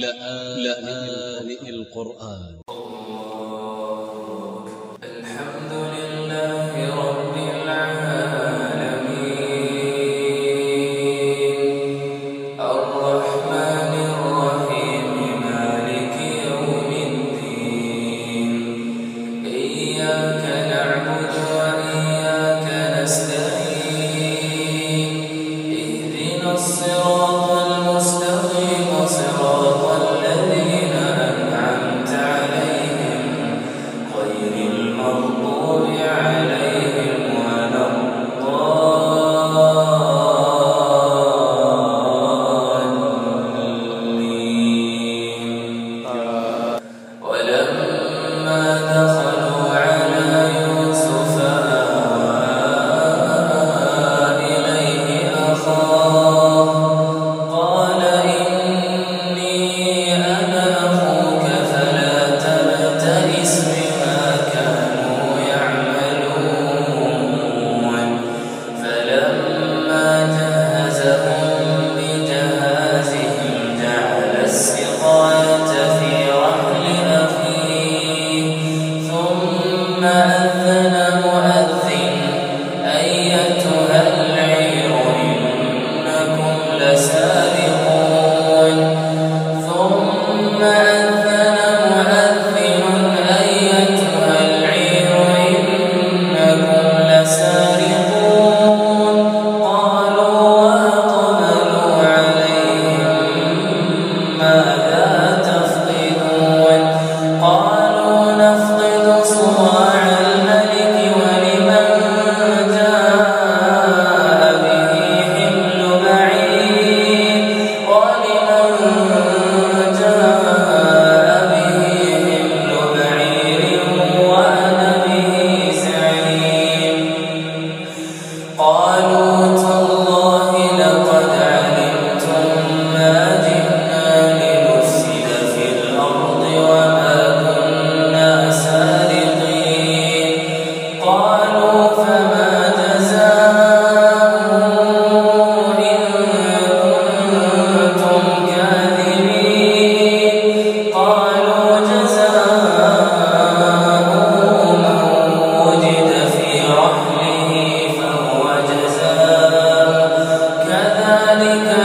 لآن القرآن. المغضوب كذلك